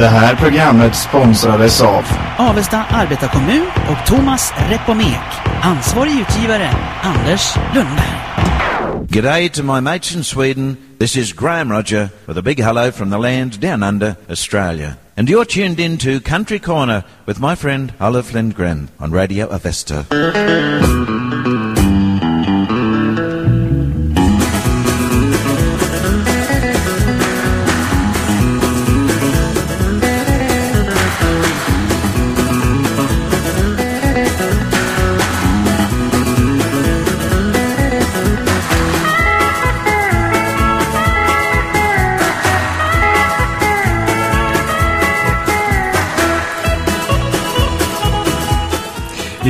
Det här programmet sponsrades av Avesta arbetarkommun och Thomas Repomek. Ansvarig utgivare Anders Lundberg. G'day to my mates in Sweden. This is Graham Roger with a big hello from the land down under Australia. And you're tuned in to Country Corner with my friend Olive Lindgren on Radio Avesta.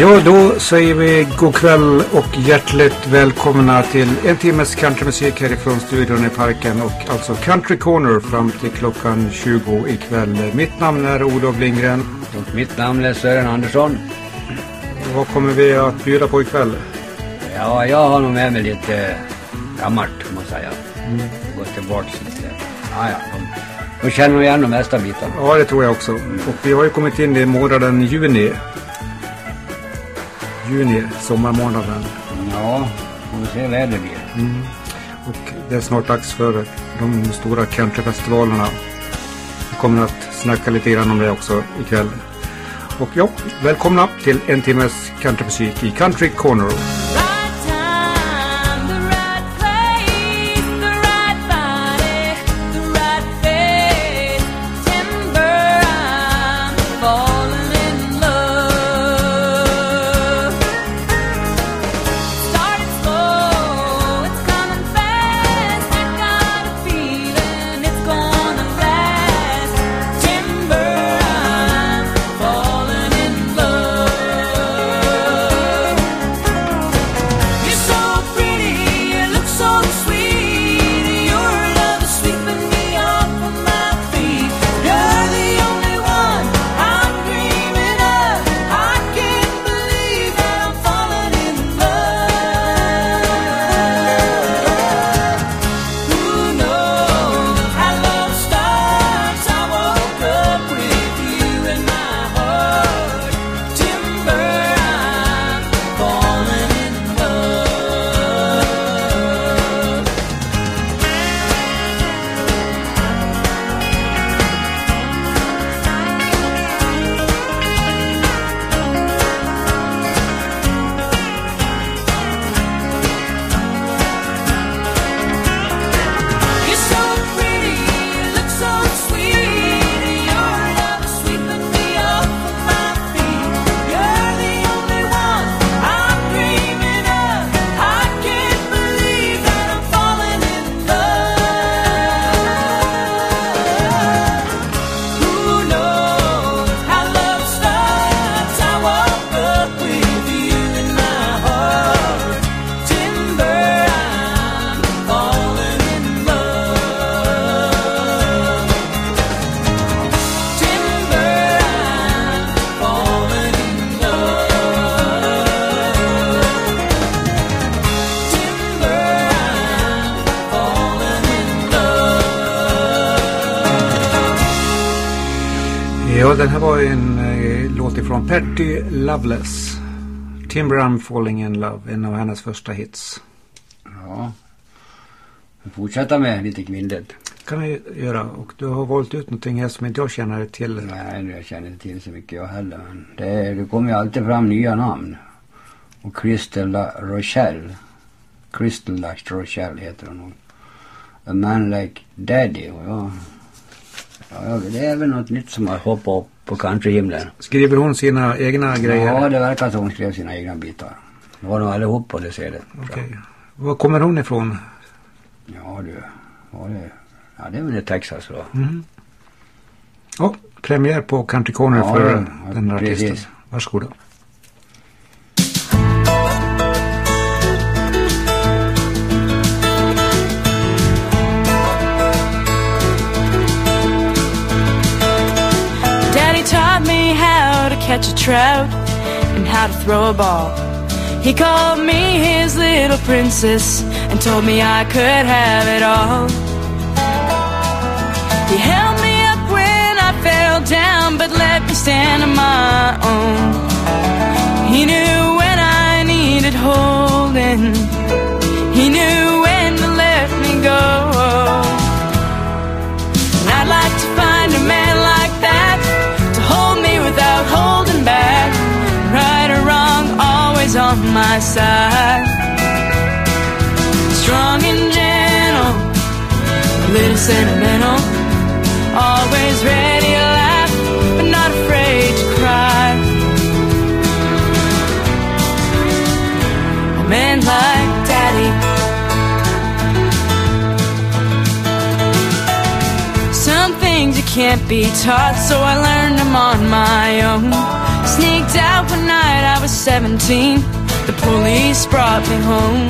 Ja, då säger vi god kväll och hjärtligt välkomna till en timmes countrymusik härifrån studion i parken och alltså Country Corner fram till klockan 20 ikväll. Mitt namn är Olof Lindgren. Och mitt namn är Sören Andersson. Vad kommer vi att bjuda på ikväll? Ja, jag har nog med mig lite gammalt, måste jag säga. Mm. Gå tillbaka lite. Ja, ja. De, de känner nog igen de mesta bitarna. Ja, det tror jag också. Och vi har ju kommit in i månaden juni. Juni, sommarmånaden. Ja, får vi se vad det blir. Mm. Och det är snart dags för de stora countryfestivalerna. Vi kommer att snacka lite grann om det också ikväll. Och ja, välkomna till en timmes countrymusik i Country Corner. Ja, den här var en eh, låt ifrån Patty Loveless. Timber I'm Falling In Love, en av hennes första hits. Ja. Vi fortsätter med lite kvinnligt. kan vi göra. Och du har valt ut någonting här som inte jag känner till. Nej, jag känner inte till så mycket jag heller. Men det, det kommer ju alltid fram nya namn. Och Crystal Rochelle. Crystal Rochelle heter hon. A Man Like Daddy. Och ja, ja, det är väl något nytt som har hoppat upp på countryhimlen. Skriver hon sina egna grejer? Ja, det verkar som hon skrev sina egna bitar. Det var nog allihop på det sättet. Okej. Var kommer hon ifrån? Ja du, var det, ja det är väl i Texas då. Mm. Ja, premiär på Country Corner Ja, för ja, den här precis. artisten. Varsågoda. catch a trout and how to throw a ball. He called me his little princess and told me I could have it all. He held me up when I fell down, but let me stand on my own. He knew when I needed holding. Side. Strong and gentle, a little sentimental. Always ready to laugh, but not afraid to cry. A man like Daddy. Some things you can't be taught, so I learned them on my own. Sneaked out one night, I was 17. The police brought me home.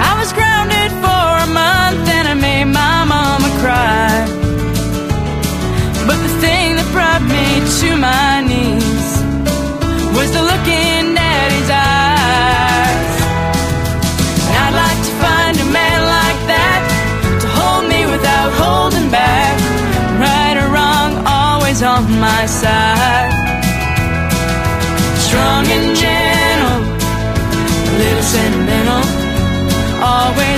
I was grounded for a month and I made my mama cry. But the thing that brought me to my knees was the look in Daddy's eyes. And I'd like to find a man like that to hold me without holding back. Right or wrong, always on my side. Always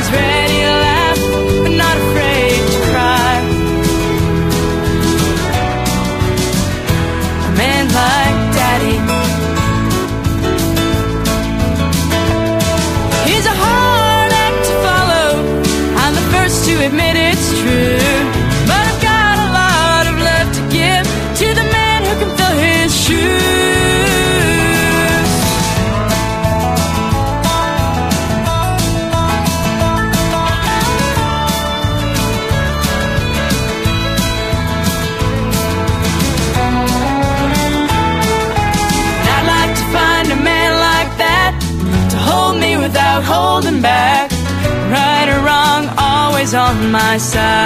my.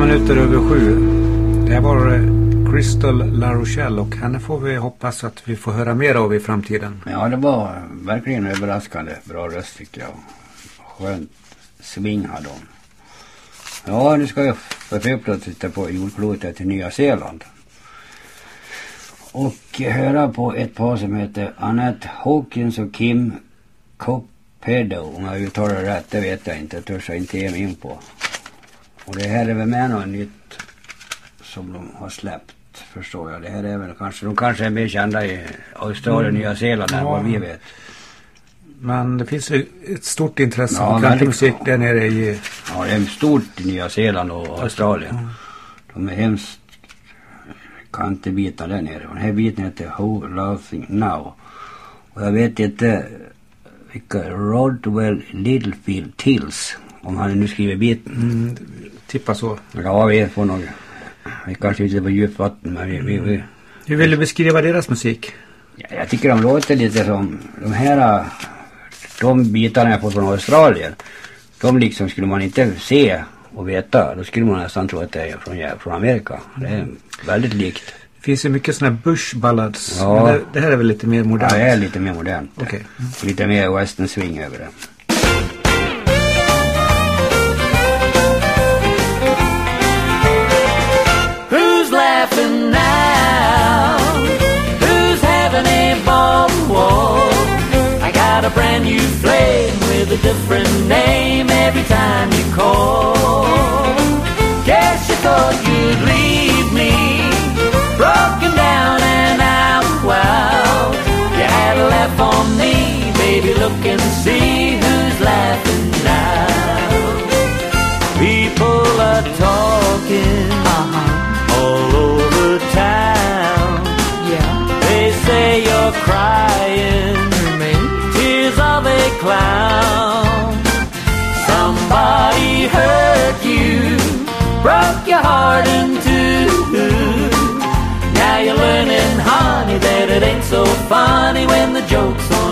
Minuter över sju. Det här var eh, Crystal LaRochelle och henne får vi hoppas att vi får höra mer av i framtiden. Ja, det var verkligen överraskande bra röst tycker jag. Skönt swing hade hon. Ja, nu ska jag förflytta oss lite på jordklotet till Nya Zeeland. Och höra på ett par som heter Annette Hawkins och Kim Coppedo. Om jag uttalar det rätt, det vet jag inte. Jag törs jag inte ge mig in på. Och det här är väl med något nytt som de har släppt, förstår jag. Det här är väl kanske, de kanske är mer kända i Australien och Nya Zeeland än Ja. vad vi vet. Men det finns ju ett stort intresse Ja, för väldigt. countrymusik där nere i... Ja, det är stort i Nya Zeeland och Australien. De är hemskt kantibitar där nere. Och den här biten heter Who Laughing Now. Och jag vet inte vilka Rodwell Littlefield Tills. Om han nu skriver biten. Mm, tippa så. Ja, vi får nog. Vi kanske inte är på djupt vatten men vi, vi, vi. Hur vill du beskriva deras musik? Ja, jag tycker de låter lite som de här. De bitarna jag får från Australien. De liksom skulle man inte se och veta. Då skulle man nästan tro att det är från, från Amerika. Det är väldigt likt. Det finns ju mycket sådana här bush ballads. Ja. Men det, det här är väl lite mer Ja, modernt? det är lite mer modernt. Okej. Lite mer western swing över det. With a different name every time you call. Guess you thought you'd leave me broken down and out. Wow, you had a laugh on me, baby. Look and see who's laughing now. People are talking uh-huh. all over town. Yeah. They say you're crying, tears of a clown. Somebody hurt you, broke your heart in two. Now you're learning, honey, that it ain't so funny when the joke's on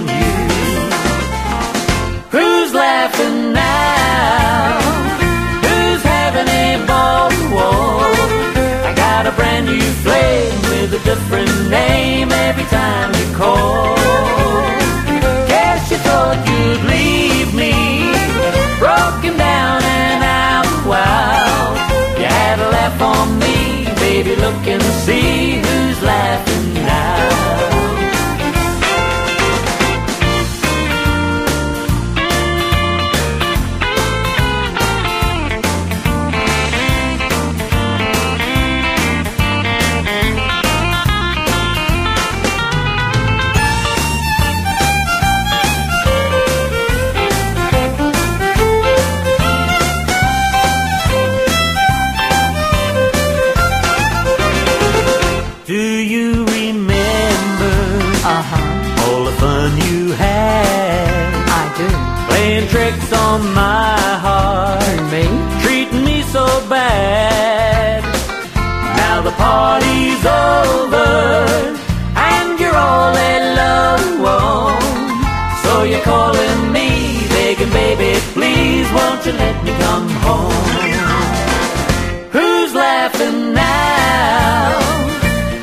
please let me come home? Who's laughing now?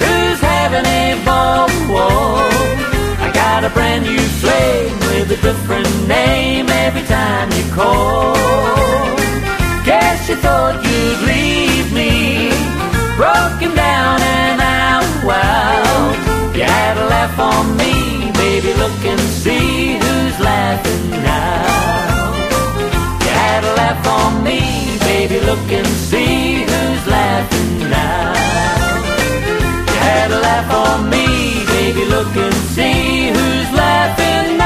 Who's having a ball? I got a brand new flame with a different name every time you call. Guess you thought you'd leave me broken down and out. Wow, you had a laugh on me, baby. Look and see who's laughing. Had a laugh on me, baby. Look and see who's laughing now. You had a laugh on me, baby. Look and see who's laughing now.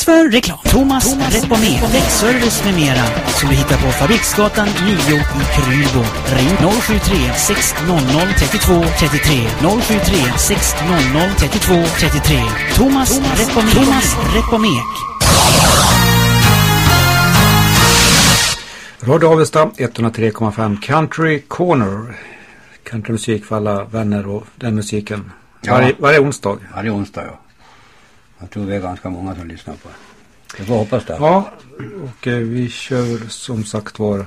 Dags för reklam. Thomas, Thomas Reponé, däckservice med mera. Som du hittar på Fabriksgatan 9 i Krylbo. Ring 073 600 32 33. 073 600 32 33. Thomas, Thomas Repomek. Thomas Repomek. Radio Avesta 103,5 Country Corner. Countrymusik för alla vänner och den musiken. Ja. Varje, varje onsdag. Varje onsdag ja. Jag tror vi är ganska många som lyssnar på det. Vi får hoppas det. Ja, och eh, vi kör som sagt var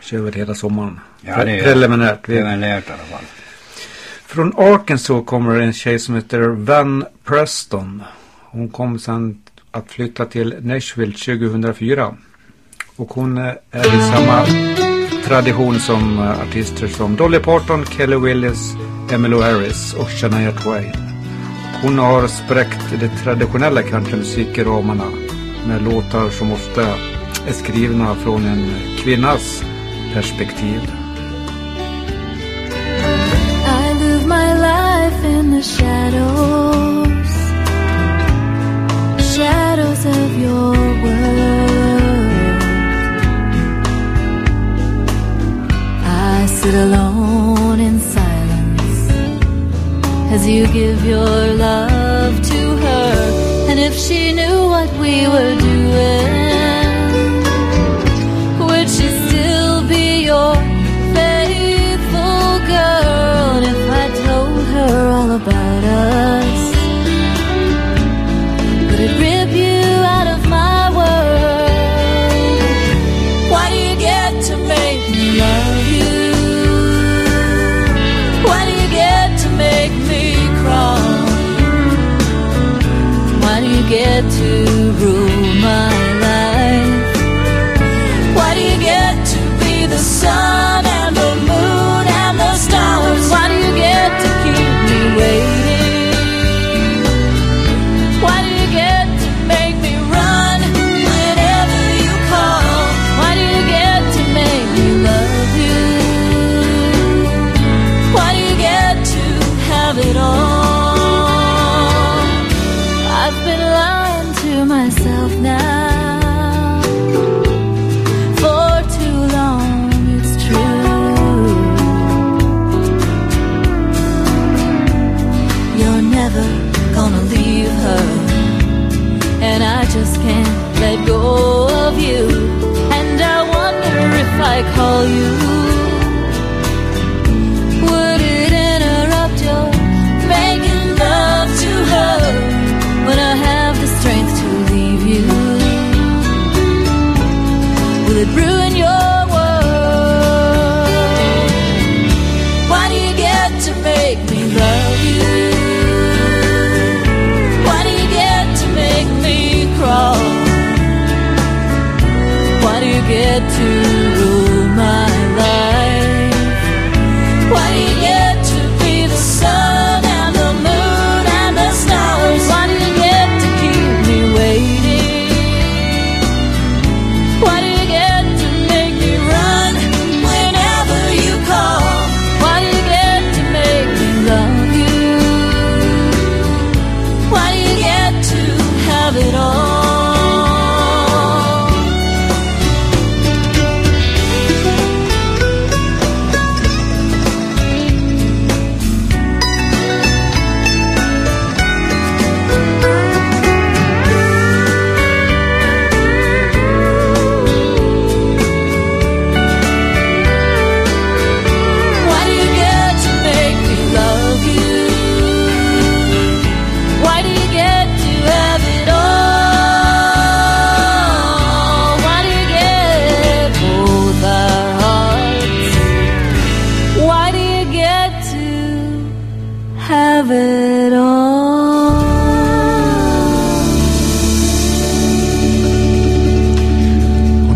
kör väl hela sommaren. Ja, det är- Preliminärt. Vi, lärt i alla fall. från Arkansas kommer en tjej som heter Van Preston. Hon kom sen att flytta till Nashville 2004. Och hon eh, är i samma tradition som eh, artister som Dolly Parton, Kelly Williams, Emmylou Harris och Shania Twain. Hon har spräckt de traditionella countrymusikramarna med låtar som ofta är skrivna från en kvinnas perspektiv. I live my life in the shadows, shadows of your world. I sit alone as you give your love to her. And if she knew what we were doing,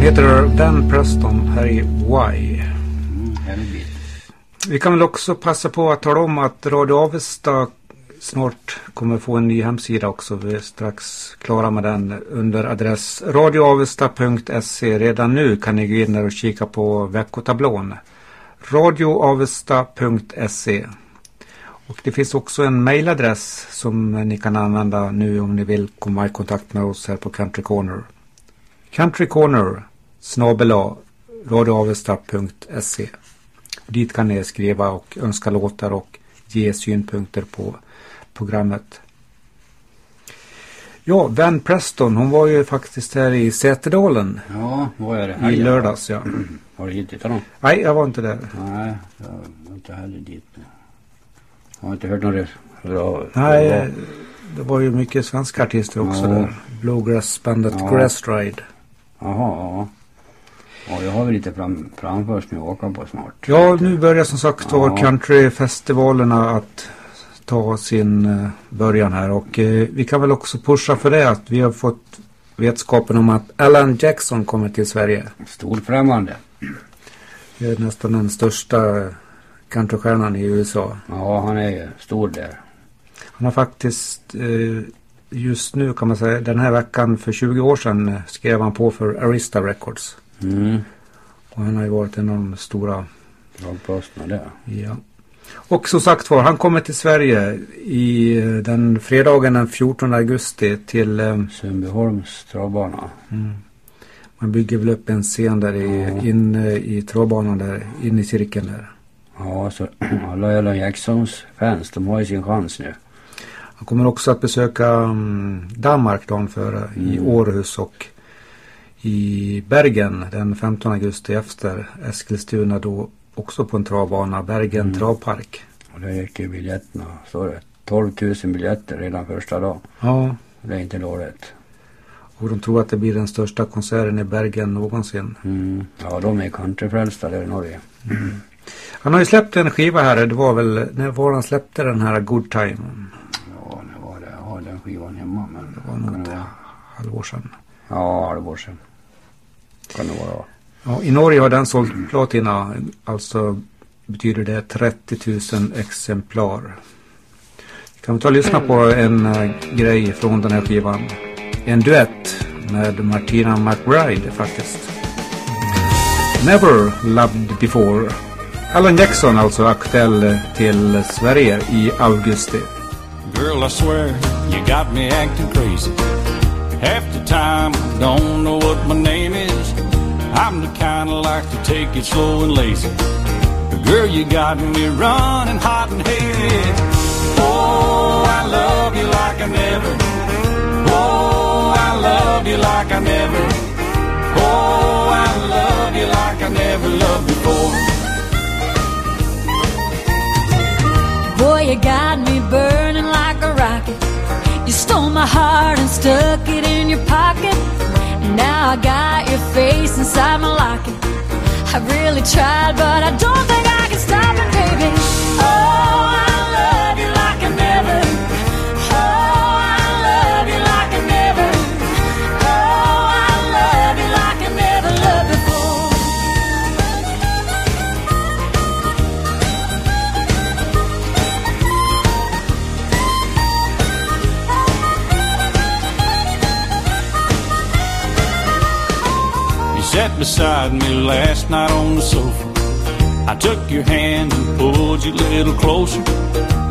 heter Dan Preston här i Why. Mm. Vi kan väl också passa på att tala om att Radio Avesta snart kommer få en ny hemsida också. Vi är strax klara med den under adress radioavesta.se. Redan nu kan ni gå in där och kika på veckotablån. radioavesta.se Och det finns också en mailadress som ni kan använda nu om ni vill komma i kontakt med oss här på Country Corner. Country Corner snabel radioavesta.se Dit kan ni skriva och önska låtar och ge synpunkter på programmet. Ja, Van Preston, hon var ju faktiskt här i Säterdalen Ja, vad är det? i Helgen, va? lördags. Ja. Har du hittat honom? Nej, jag var inte där. Nej, jag var inte heller dit. Jag har inte hört något bra. Nej, det var ju mycket svenska artister också Ja. där. Bluegrass-bandet Ja. Grassride. Jaha, ja. Ja, jag har väl lite fram, framför som jag åker på snart. Ja, nu börjar som sagt då Ja. countryfestivalerna att ta sin eh, början här och eh, vi kan väl också pusha för det att vi har fått vetskapen om att Alan Jackson kommer till Sverige. Storfrämmande. Det är nästan den största countrystjärnan i USA. Ja, han är ju stor där. Han har faktiskt eh, just nu kan man säga den här veckan för 20 år sedan eh, skrev han på för Arista Records. Mm. Och han har ju varit en av de stora Dragposterna där. Ja. Och som sagt var, han kommer till Sverige i eh, den fredagen den 14 augusti till eh, Sundbyholms travbana. man bygger väl upp en scen där i, Ja. inne i travbanan där, in i cirkeln där. Ja, så alla Alan Jacksons fans, de har ju sin chans nu. Han kommer också att besöka mm, Danmark dagen före i Mm. Århus och i Bergen den 15 augusti efter Eskilstuna då också på en travbana, Bergen Mm. travpark. Och där gick ju biljetterna, så det. 12 000 biljetter redan första dagen. Ja, Det är inte dåligt. och de tror att det blir den största konserten i Bergen någonsin. Mm. Ja, de är countryfrälsta där i Norge. Han har ju släppt en skiva här. Det var väl när var han släppte den här Good Time? Ja, nu var det. Jag har den skivan hemma, men det var nog det det. vara. Halvår sedan. Ja, halvår sedan. Kan det vara. Ja, I Norge har den sålt platina. Alltså betyder det 30 000 exemplar. Kan vi ta och lyssna på en eh, grej från den här skivan. En duett med Martina McBride faktiskt. Never Loved Before. Alan Jackson alltså aktuell till Sverige i augusti. Girl, I swear you got me acting crazy. Half the time I don't know what my name is. I'm the kind of like to take it slow and lazy. But girl, you got me running hot and heavy. Oh, I love you like I never. Oh, I love you like I never. Oh, I love you like I never loved before. Boy, you got me burning like a rocket. You stole my heart and stuck it in your pocket. Now I got your face inside my locket. I really tried, but I don't think I can stop it, baby. Oh, beside me last night on the sofa. I took your hand and pulled you a little closer.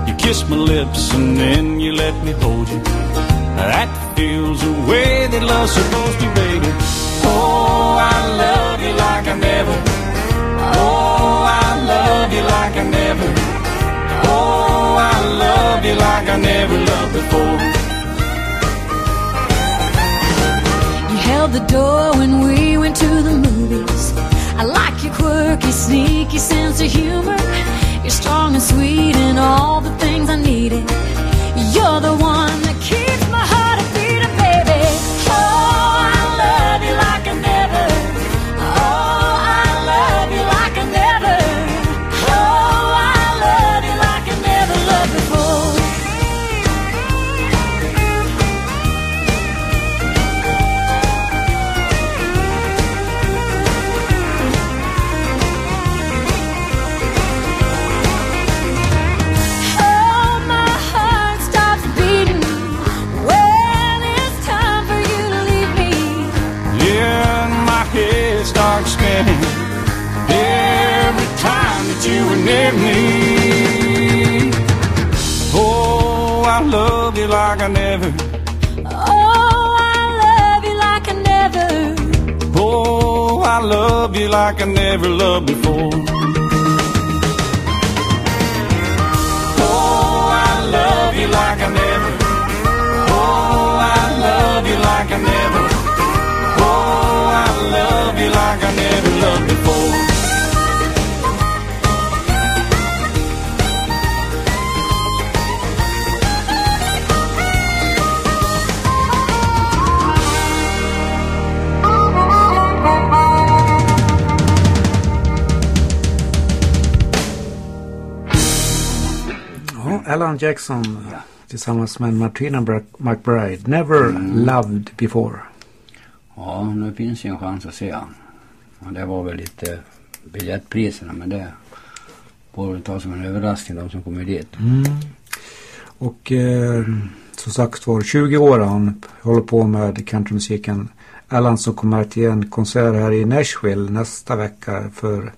You kissed my lips and then you let me hold you. That feels the way that love's supposed to, be baby. Oh, I love you like I never. Oh, I love you like I never. Oh, I love you like I never loved before. Held the door when we went to the movies. I like your quirky, sneaky sense of humor. You're strong and sweet and all the things I needed. You're the one that keeps my heart I love you like I never. Oh, I love you like I never. Oh, I love you like I never loved before. Jackson tillsammans med Martina McBride. Never loved before. Ja, nu finns ju en chans att se han. Och det var väl lite biljettpriserna men det får vi ta som en överraskning de som kommer dit. Och eh, som sagt var 20 år han håller på med countrymusiken. Alan som kommer ge en konsert här i Nashville nästa vecka för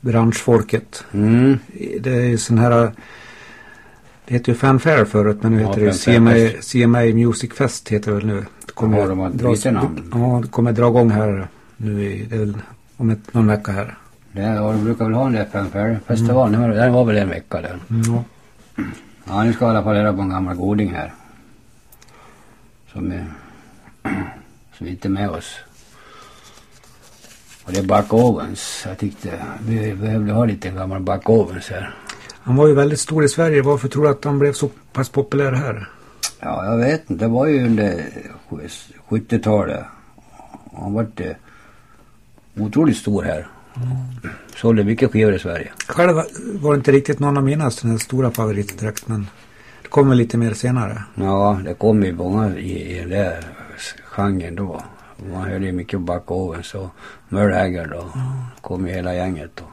branschfolket. Mm. Det är sån här det heter ju Fanfare förut men nu Ja, heter det CMA, CMA Music Fest heter det väl nu. Det kommer, de har dras- bytt namn. Ja, det kommer dra igång här nu i, det är väl om ett, någon vecka här. Det, ja, de brukar väl ha en där fanfare festival. Mm. Den var väl en vecka den. Ja. Ja, nu ska jag i alla fall reda på en gammal goding här. Som är, som inte är med oss. Och det är Buck Owens. Jag tyckte vi behövde ha lite gammal Buck Owens här. Han var ju väldigt stor i Sverige. Varför tror du att han blev så pass populär här? Ja, jag vet inte. Det var ju under 70-talet. Han var inte otroligt stor här. Sålde mycket skivor i Sverige. Själv var det inte riktigt någon av mina sådana här stora favoriter direkt men det kommer lite mer senare. Ja, det kom ju många i, i den där genren då. Man hörde ju mycket Buck Owens och Merle Haggard och kom ju hela gänget då.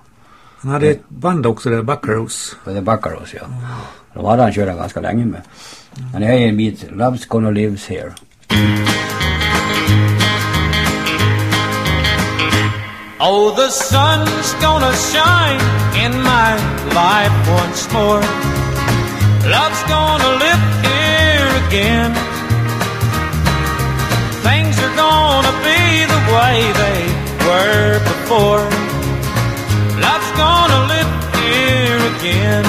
Han hade ett band också där, Buckaroos. Och det Buckaroos ja. De hade han kört ganska länge med. Men det här är en bit, Love's gonna lives here. Oh, the sun's gonna shine in my life once more. Love's gonna live here again. Things are gonna be the way they were before. Again.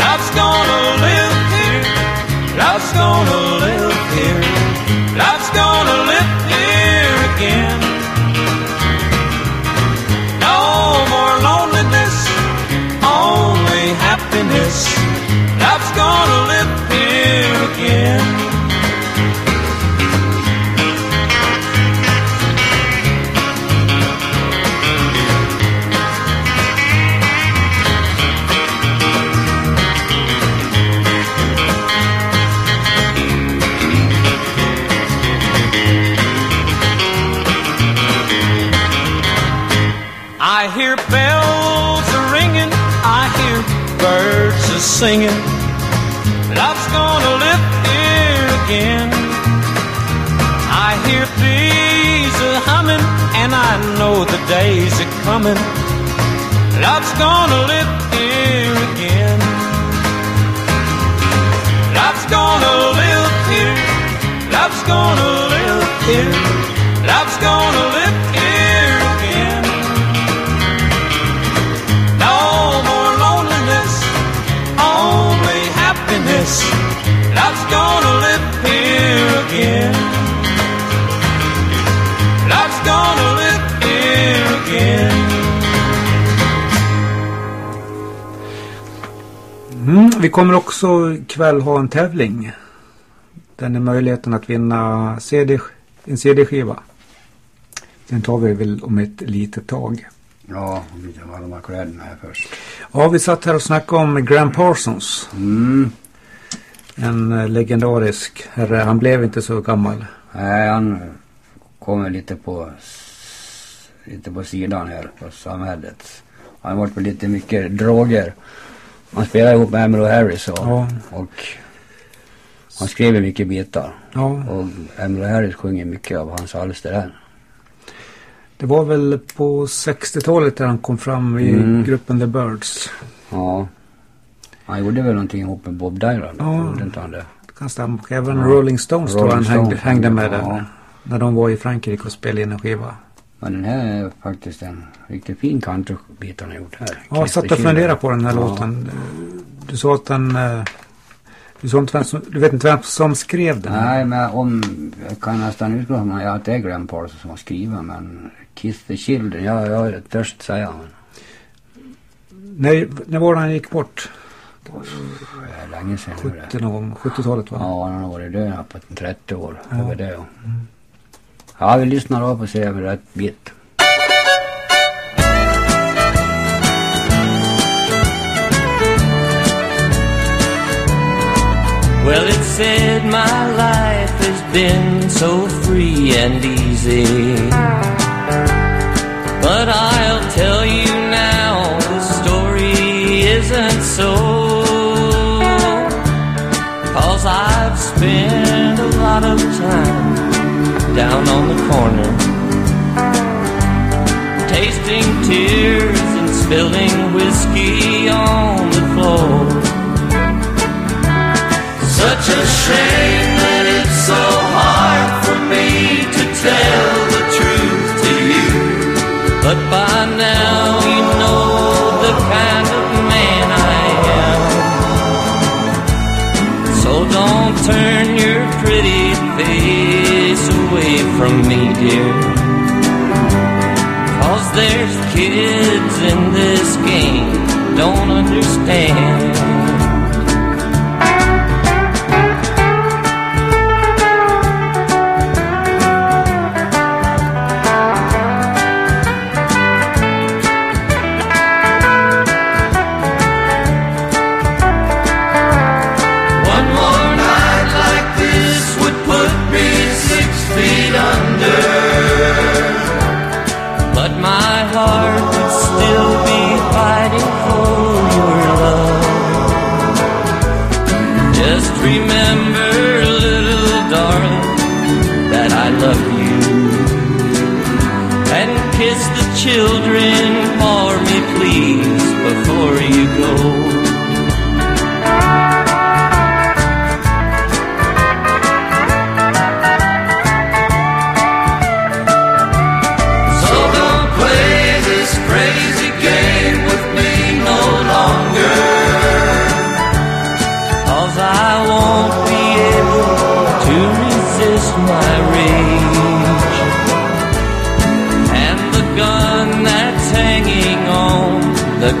Love's gonna live here. Love's gonna live here. Love's gonna live here again. No more loneliness, only happiness. Love's gonna live singing. Love's gonna live here again. I hear bees a humming, and I know the days are coming. Love's gonna live here again. Love's gonna live here. Love's gonna live here. Love's gonna live vi kommer också ikväll ha en tävling. Den är möjligheten att vinna CD, en CD-skiva. Den tar vi väl om ett litet tag. Ja, vi tar alla de här kläderna här först. Ja, vi satt här och snackade om Graham Parsons. Mm. En eh, legendarisk herre. Han blev inte så gammal. Nej, han kommer lite på, lite på sidan här på samhället. Han har varit på lite mycket droger. Han spelar ihop med Emmylou Harris och, Ja. och han skrev mycket bitar. Ja. Och Emmylou Harris sjunger mycket av hans alster här. Det var väl på 60-talet där han kom fram i Mm. gruppen The Birds. Ja. Han gjorde väl någonting ihop med Bob Dylan. Ja. Inte han det? Det kan stämma. Även Ja. Rolling Stones tror jag han Rolling hängde, hängde med hängde, där. ja. När de var i Frankrike och spelade in en skiva. Men den här är faktiskt en riktigt fin countrybit han har gjort här. Ja, jag satt och funderade på den här låten. Du sa att den... eh, Du, sa inte vem som, du vet inte vem som skrev den? Nej, men om... Jag kan nästan utgå från att det är Graham Parsons som har skrivit men Kiss the Children, ja, jag är törst säga men När, när var det han gick bort? det är länge sedan nu det. 70 någon gång? 70-talet va? Ja, han har varit död på 30 år. Över det ja. Ja, vi lyssnar av och ser det är bit. Well, it's said my life has been so free and easy. But I'll tell you now, the story isn't so. Cause I've spent a lot of time tears and spilling whiskey on the floor. Such a shame that it's so hard for me to tell the truth to you. But by now you know the kind of man I am. So don't turn your pretty face away from me, dear. There's kids in this game don't understand.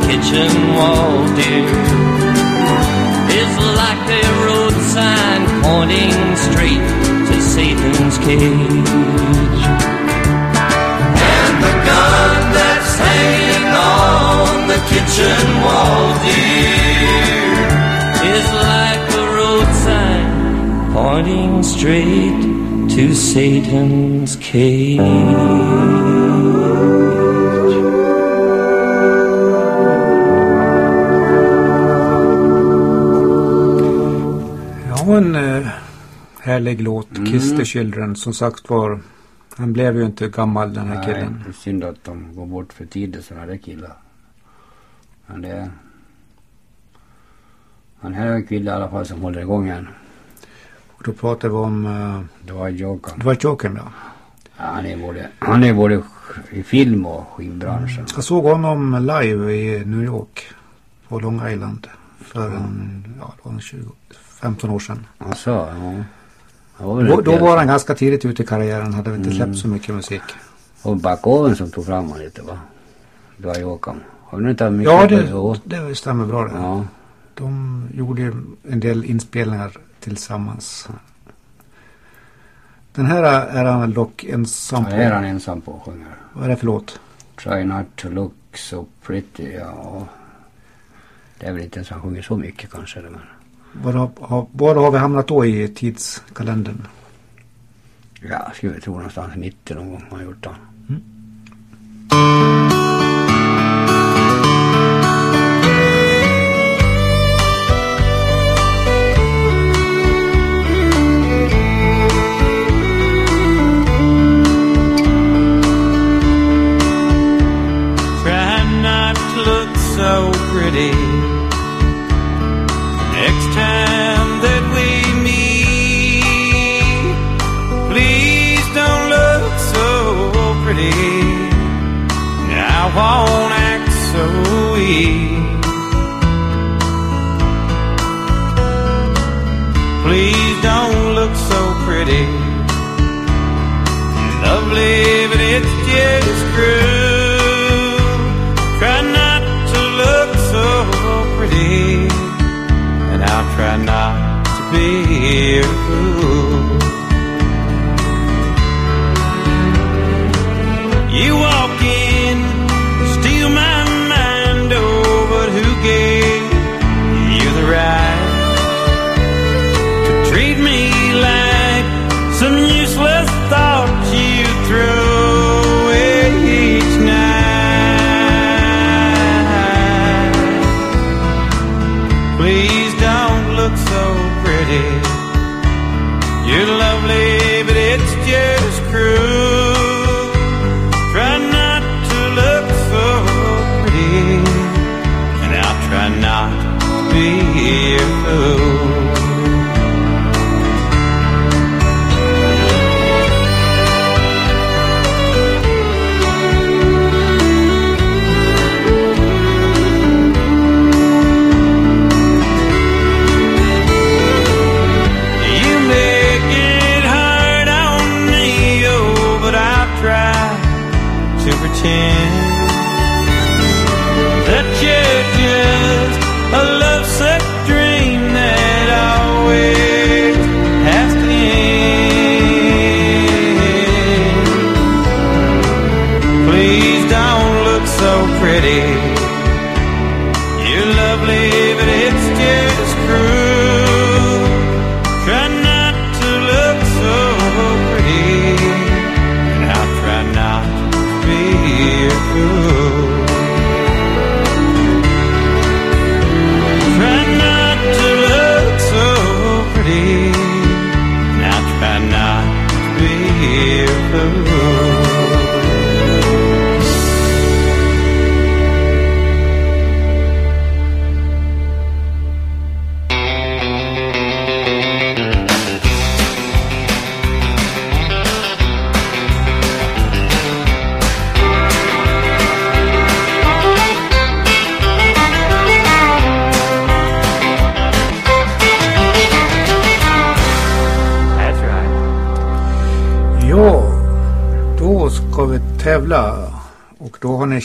Kitchen wall, dear, is like a road sign pointing straight to Satan's cage. And the gun that's hanging on the kitchen wall, dear, is like a road sign pointing straight to Satan's cage. En eh, härlig låt. Kiss the Children. Som sagt var, han blev ju inte gammal den här Nej, killen. det är synd att de går bort för tidigt sådana där killar. Men det är... Han här är en kille i alla fall som håller igång en. Och då pratar vi om, uh, Det var Joker. det var Jokern ja. Ja, han är både, han är både i film och skivbranschen. Jag såg honom live i New York. På Long Island. För en, ja, det var en 20, 15 år sedan. Alltså, ja. Var Då, var han ganska tidigt ute i karriären. Hade väl inte Mm. släppt så mycket musik. Och Backoven som tog fram honom lite va? Det var Joker. Har du inte mycket Ja, det, det stämmer bra det. Ja. De gjorde en del inspelningar tillsammans. Den här är han väl dock ensam Ja, på. det är han ensam på och sjunger. Vad är det för låt? Try not to look so pretty, ja. Det är väl inte ens han sjunger så mycket kanske. Men... Var har, var har vi hamnat då i tidskalendern? Ja, jag skulle tro någonstans 90 någon gång har gjort det. pretty. dear Ooh.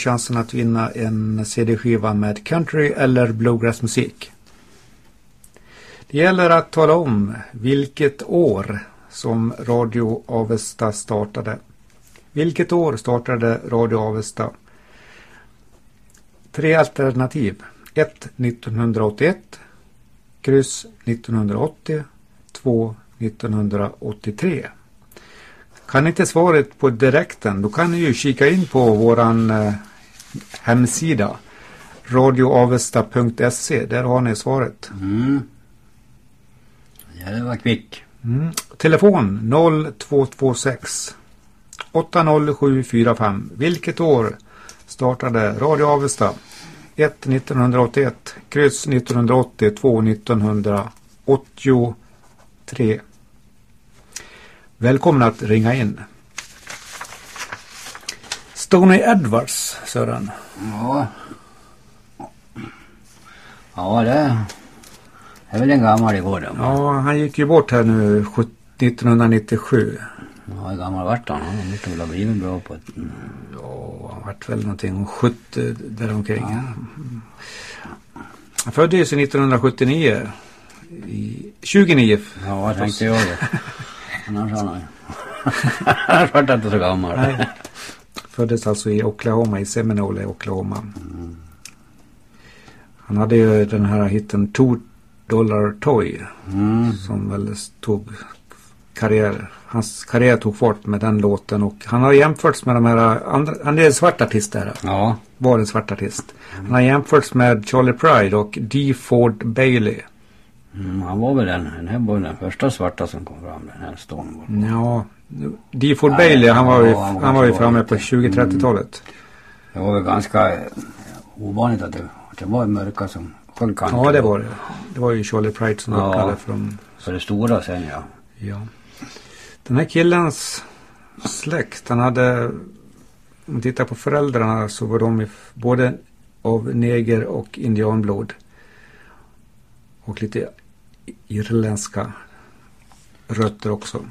Chansen att vinna en CD-skiva med country eller bluegrassmusik. Det gäller att tala om vilket år som Radio Avesta startade. Vilket år startade Radio Avesta? Tre alternativ. 1. 1981. Kryss 1980. 2. 1983. Kan inte svaret på direkten, då kan ni ju kika in på våran eh, hemsida radioavesta.se. Där har ni svaret. Mm. Ja, det var kvick. Mm. Telefon 0226 80745. Vilket år startade Radio Avesta? 1. 1981, kryss 1980, 2. 1983. Välkomna att ringa in. Stoney Edwards, Sören. Ja. Ja, det är väl en gammal i gården. Ja, han gick ju bort här nu 17 1997. Ja, hur gammal vart han? Han måste väl ha blivit bra på ett... mm. Ja, han vart väl någonting om 70 däromkring. Mm. Han föddes 1979. I 29. Ja, jag tänkte jag det. Annars har han Annars vart han inte så gammal. Nej. Föddes alltså i Oklahoma, i Seminole Oklahoma. Han hade ju den här hitten Two Dollar Toy. Mm. Som väl tog karriär. Hans karriär tog fart med den låten. Och han har jämförts med de här andra. Han är en svart artist där. Ja. Var en svart artist. Han har jämförts med Charlie Pride och D. Ford Bailey. Mm, han var väl den, den här var den första svarta som kom fram, den här Stonewall. Ja, D. Ford Nej, Bailey han var ju, ja, han var han var ju framme på lite- 20-30-talet. Det var väl ganska eh, ovanligt att det Det var mörka som sjöng country. Ja, det var det. Det var ju Charlie Pride som Ja. öppnade från... Så det stora sen ja. Ja. Den här killens släkt, han hade... Om man tittar på föräldrarna så var de både av neger och indianblod. Och lite irländska rötter också.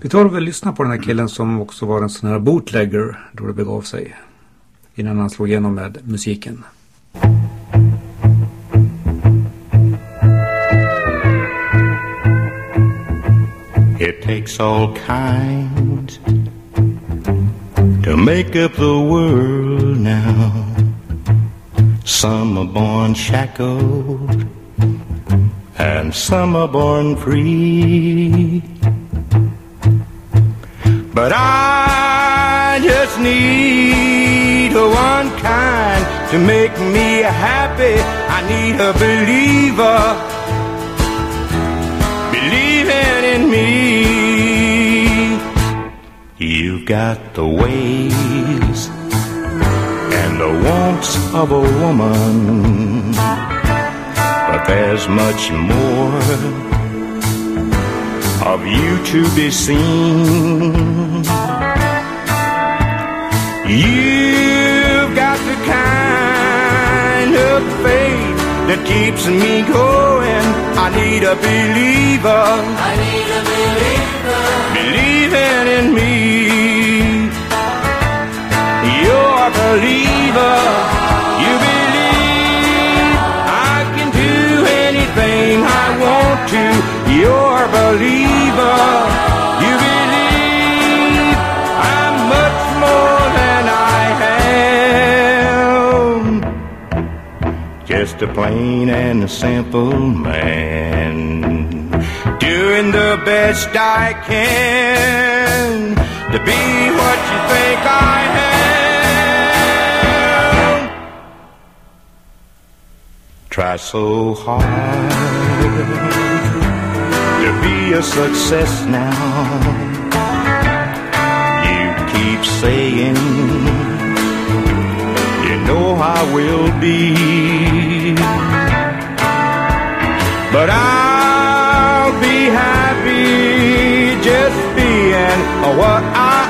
Vi tar och väl lyssna på den här killen som också var en sån här bootlegger då det begav sig. Innan han slog igenom med musiken. It takes all kinds to make up the world now. Some are born shackled, and some are born free. But I just need one kind to make me happy. I need a believer believing in me. You've got the ways and the wants of a woman, but there's much more of you to be seen. You've got the kind of faith that keeps me going. I need a believer. I need a believer. Believing in me. You're a believer. You believe I can do anything I want to. You're a believer. Just a plain and a simple man. Doing the best I can to be what you think I am. Try so hard to be a success now. You keep saying know I will be. But I'll be happy just being what I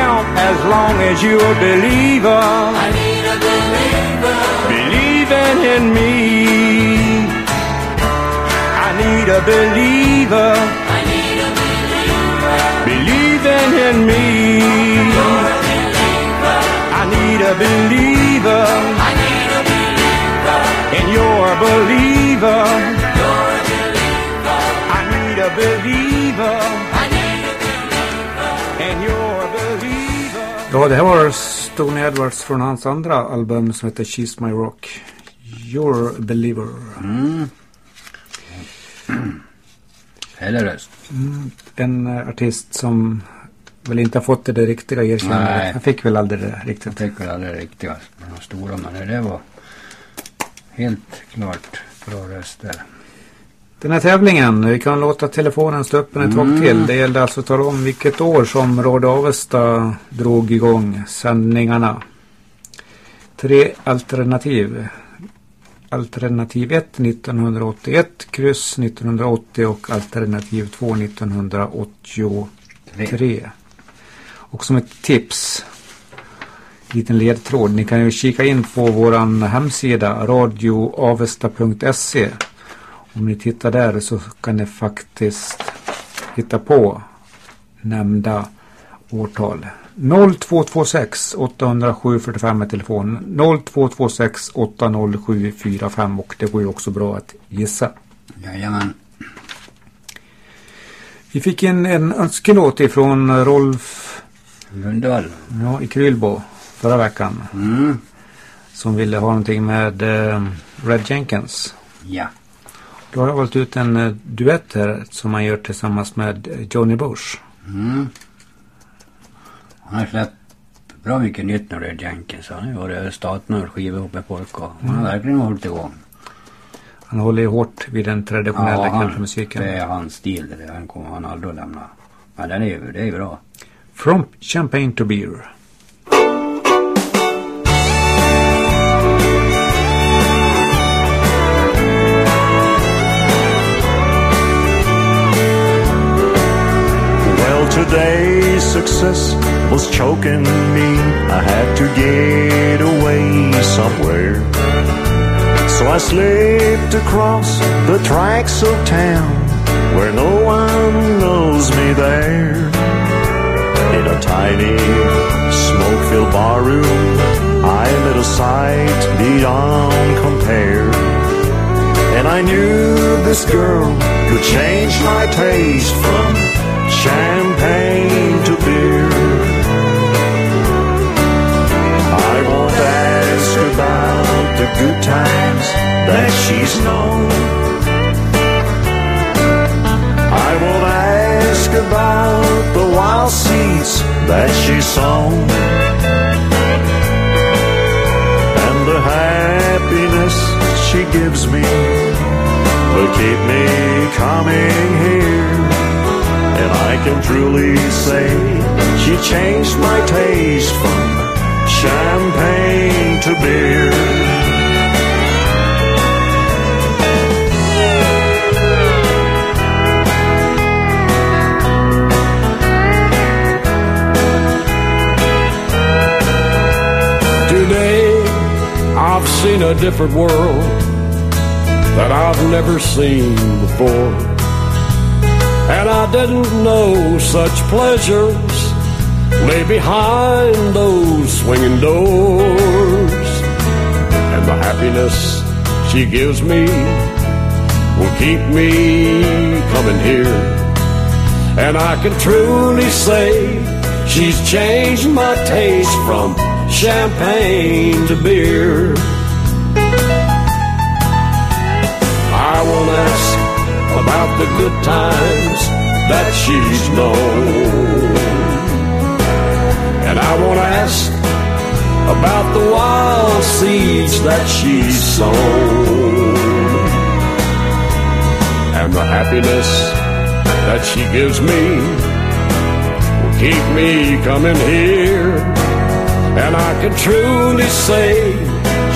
am as long as you're a believer. I need a believer. Believing in me. I need a believer. I need a believer. Believing in me. You're a believer. I need a believer. Ja, det här var Stone Edwards från hans andra album som heter She's My Rock. You're a believer. Eller röst. En eh, artist som väl inte har fått det där riktiga erkännandet. Han fick väl aldrig det riktigt. tycker aldrig riktigt med de stora. Men det där var helt klart bra röster. Den här tävlingen, vi kan låta telefonen stå öppen ett tag till. Det gällde alltså att tala om vilket år som Radio Avesta drog igång sändningarna. Tre alternativ. Alternativ 1 1981, kryss 1980 och alternativ 2 1983. Och som ett tips, liten ledtråd, ni kan ju kika in på våran hemsida radioavesta.se. Om ni tittar där så kan ni faktiskt hitta på nämnda årtal. 0226 807 45 är telefon. 0226 807 45 och det går ju också bra att gissa. Jajamän. Vi fick in en önskelåt ifrån Rolf Lundvall. ja, i Krylbo förra veckan. Mm. Som ville ha någonting med eh, Red Jenkins. Ja. Då har jag valt ut en eh, duett här som han gör tillsammans med eh, Johnny Bush. Mm. Han har släppt bra mycket nytt när det är Jenkins. Han har ju varit över staterna och skivat ihop med polka. Han har verkligen hållit igång. Han håller ju hårt vid den traditionella han- countrymusiken. Det är hans stil. Det där. Han kommer han aldrig att lämna. Men den är ju, det är ju bra. From Champagne to Beer. Success was choking me. I had to get away somewhere. So I slipped across the tracks of town where no one knows me there. In a tiny, smoke-filled barroom, I met a sight beyond compare. And I knew this girl could change my taste from champagne to beer. I won't ask about the good times that she's known. I won't ask about the wild seeds that she's sown. And the happiness she gives me will keep me coming here. And I can truly say she changed my taste from champagne to beer. Today, I've seen a different world that I've never seen before. And I didn't know such pleasures lay behind those swinging doors. And the happiness she gives me will keep me coming here. And I can truly say she's changed my taste from champagne to beer. About the good times that she's known. And I won't ask about the wild seeds that she's sown. And the happiness that she gives me will keep me coming here. And I can truly say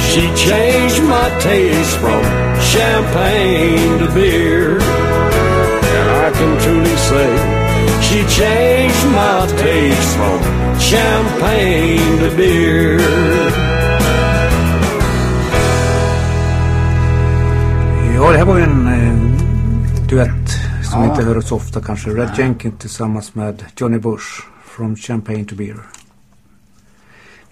she changed my taste from champagne to beer. And I can truly say she changed my taste from champagne to beer. Ja, det här var ju en eh, duett som Ja. inte hör så ofta kanske. Red Jenkins tillsammans med Johnny Bush. From Champagne to Beer.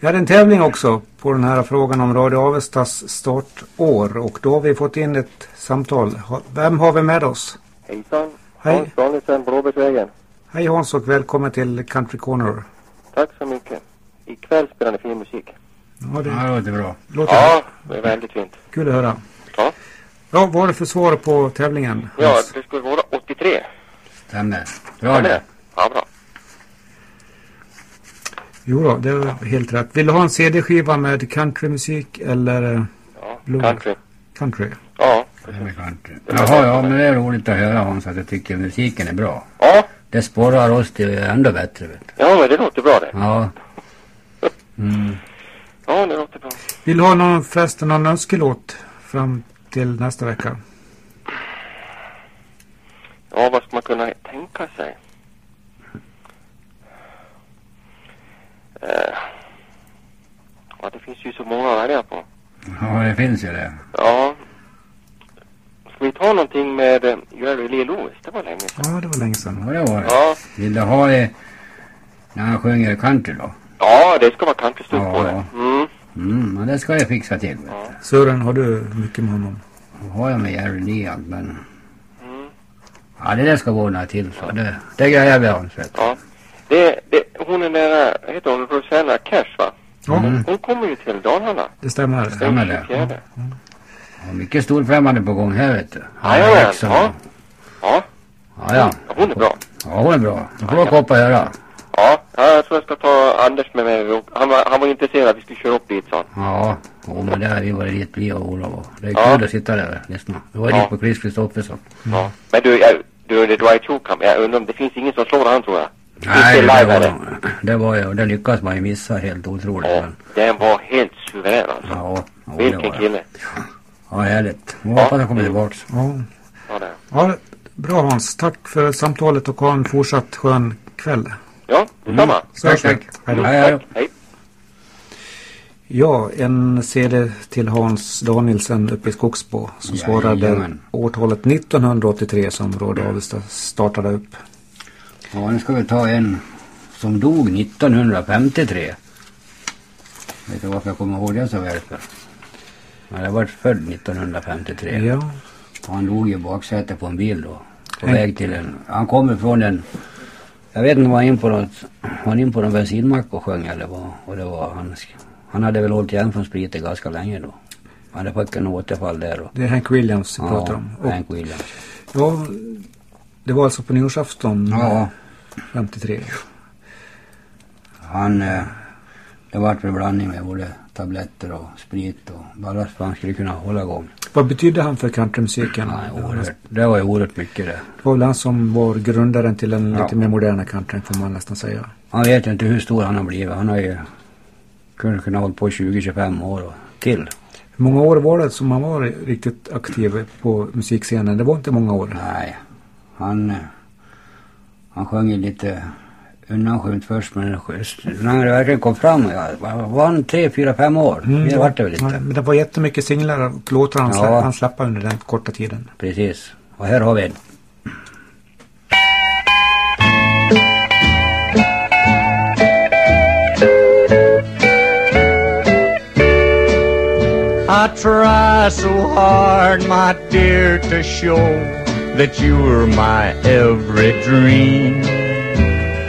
Vi hade en tävling också på den här frågan om Radio Avestas startår. Och då har vi fått in ett samtal. Vem har vi med oss? Hejsan! Hej. Hans Danielsson, Blåbärsvägen. Hej Hans och välkommen till Country Corner. Tack så mycket. Ikväll spelar ni fin musik. Ja, det Ja, det låter bra. låter Ja, det är väldigt fint. kul att höra. Ja. Ja, vad var det för svar på tävlingen? Ja, det skulle vara 83. Stämmer. Bra Stämmer det. Ja, bra. Jo då, det var helt rätt. Vill du ha en CD-skiva med countrymusik eller eh, Ja, blues? country. Country. Jaha, ja, men det är roligt att höra Hans att du tycker musiken är bra. Ja, Det sporrar oss till ändå bättre. Vet du. ja men det låter bra det. Ja. Mm. Ja, det låter bra. Vill du ha någon förresten någon önskelåt fram till nästa vecka? Ja, vad ska man kunna tänka sig? Eh, ja, det finns ju så många att välja på. ja, det finns ju det. Ja. Ska vi ta någonting med eh, Jerry Lee Lewis? Det var länge sedan. Ja, det var länge sedan. Ja, det var det. Ja, Vill du ha det när han sjunger country då? ja det ska vara countrystuff Ja. på det. Mm. Mm, men det ska jag fixa till. Vet du. Sören, har du mycket med honom? Har jag med Jerry Lee allt, men... Mm. Ja, det där ska vi ordna till så. Det, det grejar vi Hans vet. Ja. Det, det, hon är nära, vad heter hon, Rosanna Cash va? Ja, Mm. Hon kommer ju till Dalarna. det stämmer. Den Stämmer det? 24. Ja, mycket storfrämmande på gång här vet du. Jajamän, och- ja. Ja, Ja, ja. hon är bra. Ja, hon är bra. Då får jag åka upp och höra. Ja, ja, jag tror jag ska ta Anders med mig. Han var, han var intresserad att vi skulle köra upp dit sa han. Ja, jo, men det har vi varit dit vi och Olof och Det är Ja. kul att sitta där och lyssna. Vi var Ja. dit på Chris Kristoffersson. Ja. Men du, jag, du, det Dwight Yoakam, jag undrar om det finns ingen som slår han tror jag. Nej, det är det. var, det var och det lyckas man ju missa helt otroligt. Ja, Men, den var helt suverän alltså. ja, ja, det Vilken var det. kille. Ja, härligt. Jag Ja. hoppas han kommer tillbaks. Ja. Ja, det. ja, bra Hans. Tack för samtalet och ha en fortsatt skön kväll. Ja, detsamma. Tack, tack. Hej då. Hej, hej. Hej. Ja, en CD till Hans Danielsen uppe i Skogsbo som svarade Jajamän. årtalet 1983 som Radio Avesta startade upp. Ja, nu ska vi ta en som dog 1953. Vet du varför jag kommer ihåg det så väl för? Han hade varit född 1953. Ja. Och han dog i baksätet på en bil då. På Hej. väg till en... Han kommer från en... Jag vet inte om han var in på något... Var han in på någon bensinmack och sjöng eller vad? Och det var han... Han hade väl hållit igen från spriten ganska länge då. Han hade fått en återfall där och... Det är Hank Williams vi pratar om. Och, Hank Williams. ja, det var alltså på nyårsafton Ja. 53. Han... Eh, det vart väl blandning med både tabletter och sprit och bara för att han skulle kunna hålla igång. Vad betydde han för countrymusiken? Nej, oerhört. Det var ju oerhört mycket det. Det var väl han som var grundaren till den Ja. lite mer moderna countryn får man nästan säga. Man vet inte hur stor han har blivit. Han har ju kunnat kunna hålla på 20-25 år och till. Hur många år var det som han var riktigt aktiv på musikscenen? Det var inte många år. Nej, han, eh, han sjöng ju lite undanskymt först men när han verkligen kom fram, ja, var han tre, fyra, fem år? Mm, det vart det väl ja, inte. Men det var jättemycket singlar och låtar han, Ja. han släppte under den korta tiden. Precis. Och här har vi en. I try so hard, my dear, to show that you're my every dream.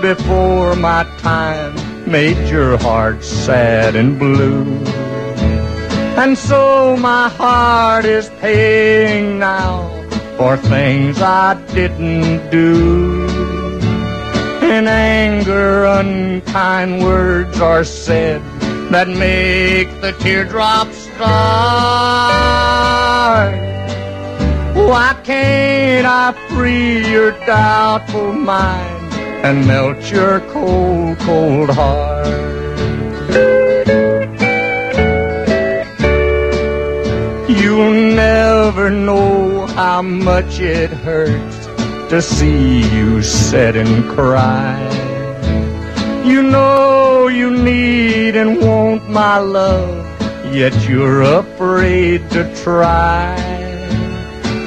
before my time made your heart sad and blue. And so my heart is paying now for things I didn't do. In anger, unkind words are said that make the teardrops start. Why can't I free your doubtful mind and melt your cold, cold heart? You'll never know how much it hurts to see you sit and cry. You know you need and want my love, yet you're afraid to try.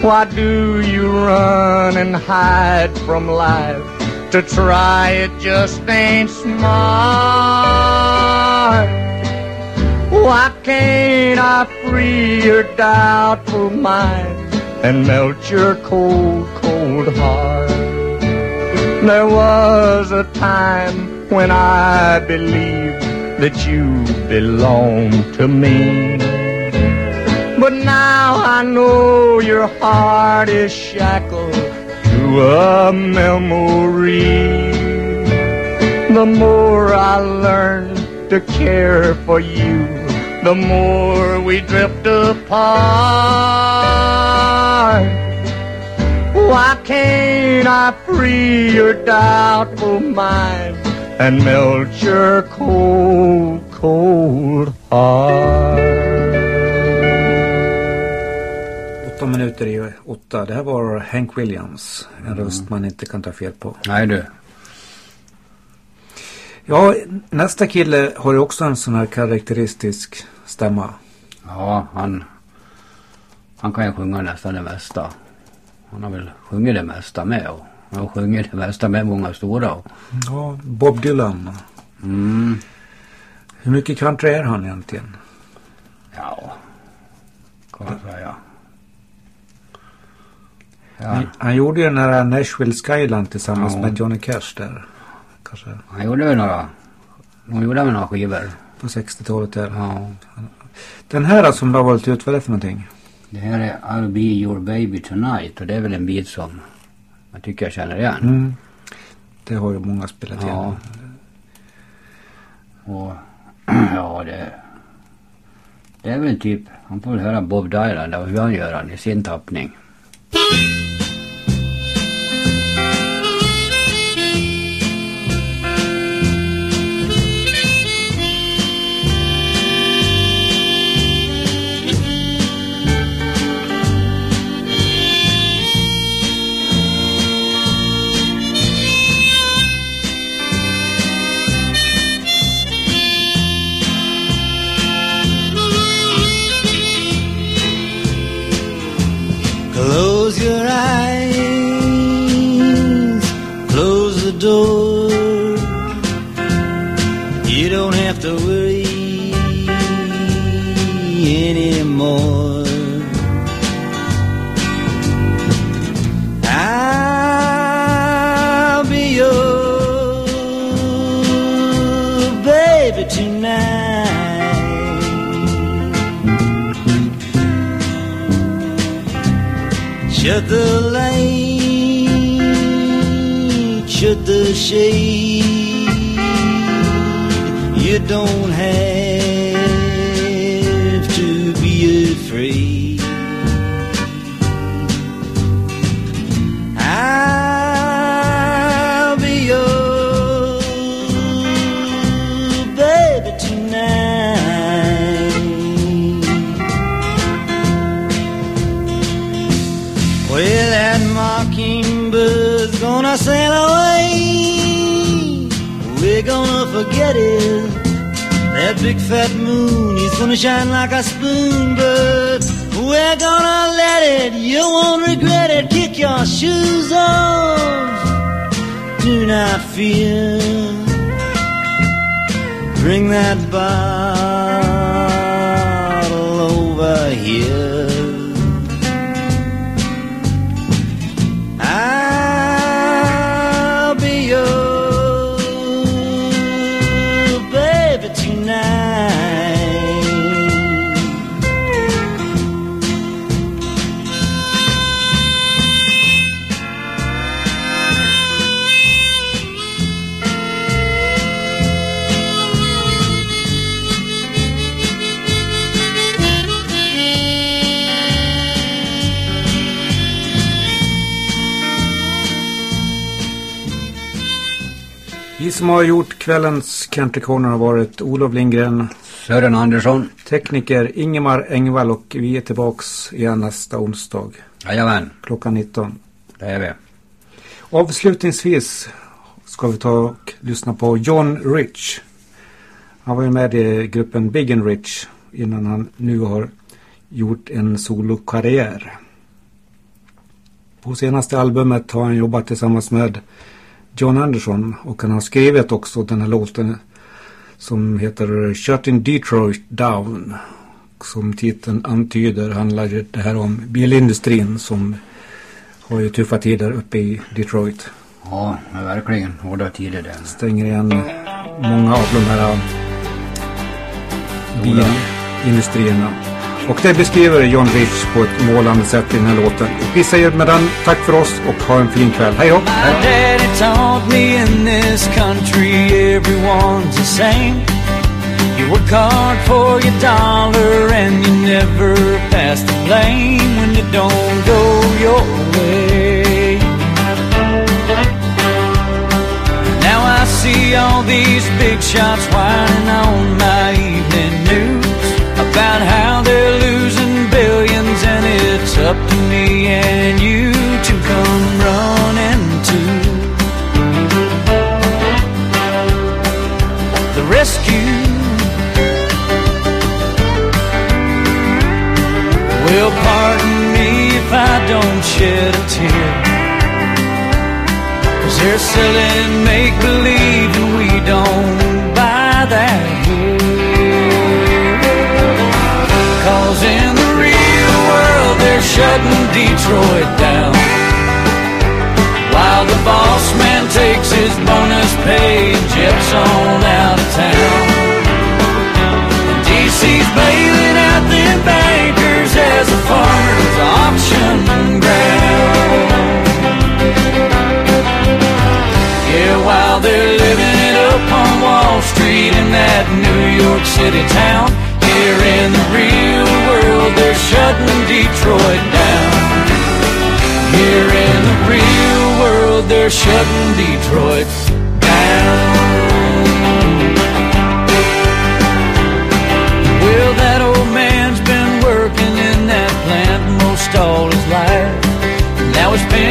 Why do you run and hide from life? To try it just ain't smart. Why can't I free your doubtful mind and melt your cold, cold heart? There was a time when I believed that you belonged to me. But now I know your heart is shackled a memory. The more I learn to care for you, the more we drift apart. Why can't I free your doubtful mind and melt your cold, cold heart? Åtta minuter i åtta. Det här var Hank Williams. En röst man inte kan ta fel på. Nej du. Ja, nästa kille har ju också en sån här karaktäristisk stämma. Ja, han, han kan ju sjunga nästan det mesta. Han har väl sjungit det mesta med och han har sjungit det mesta med många stora. Och, Ja, Bob Dylan. mm, Hur mycket country är han egentligen? ja, kan man säga. Ja, Han, han gjorde ju den här Nashville Skyline tillsammans Ja. med Johnny Cash där. Kanske han gjorde väl några, de gjorde väl några skivor. på 60-talet där. Ja. Den här som du har valt ut, vad är det för någonting? Det här är I'll be your baby tonight och det är väl en bit som jag tycker jag känner igen. Mm. Det har ju många spelat Ja. igen. Och ja, det... Det är väl typ, han får väl höra Bob Dylan och hur han gör han i sin tappning. Shade. You don't have gonna it. That big fat moon, he's gonna shine like a spoon, but we're gonna let it. You won't regret it. Kick your shoes off. Do not fear. Bring that bottle over here. Vi som har gjort kvällens Country Corner har varit Olof Lindgren. Sören Andersson. Tekniker Ingemar Engvall och vi är tillbaks igen nästa onsdag. Jajamän. Klockan 19. Det är vi. Avslutningsvis ska vi ta och lyssna på John Rich. Han var ju med i gruppen Big and Rich innan han nu har gjort en solokarriär. På senaste albumet har han jobbat tillsammans med John Anderson och han har skrivit också den här låten som heter Shutting Detroit Down. Som titeln antyder handlar det här om bilindustrin som har ju tuffa tider uppe i Detroit. Ja, verkligen hårda tider där. Stänger igen många av de här bilindustrierna. Och det beskriver John Rich på ett målande sätt i den här låten. Och vi säger med den tack för oss och ha en fin kväll. Hej då! My daddy me in this country everyone's the same. You work hard for your dollar and you never pass the blame when it don't go your way. Now I see all these big shots whining selling make believe and we don't buy that here. Cause in the real world they're shutting Detroit down. While the boss man takes his bonus pay and jets on out of town. that New York City town. Here in the real world, they're shutting Detroit down. Here in the real world, they're shutting Detroit down.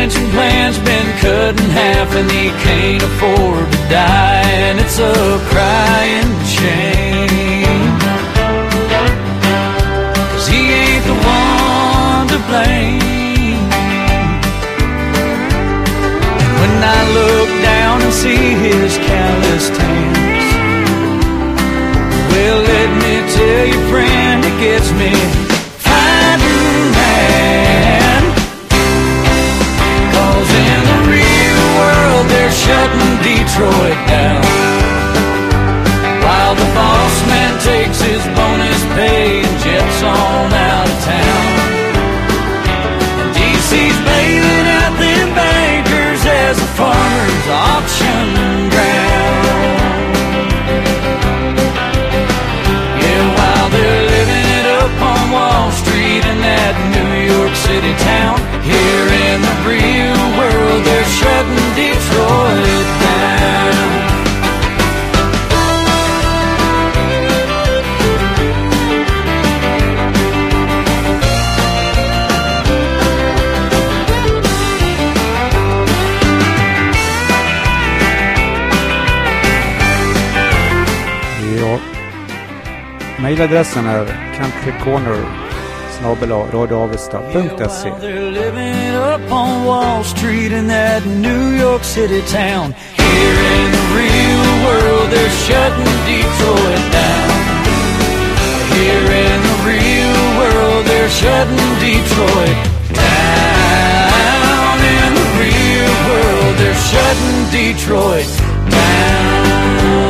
Pension plan's been cut in half and he can't afford to die. And it's a crying shame. Cause he ain't the one to blame. And when I look down and see his calloused hands, well, let me tell you, friend, it gets me Mailadressen är countrycorner snabel Here in the real world, they're shutting Detroit down. In the real world, they're shutting Detroit down.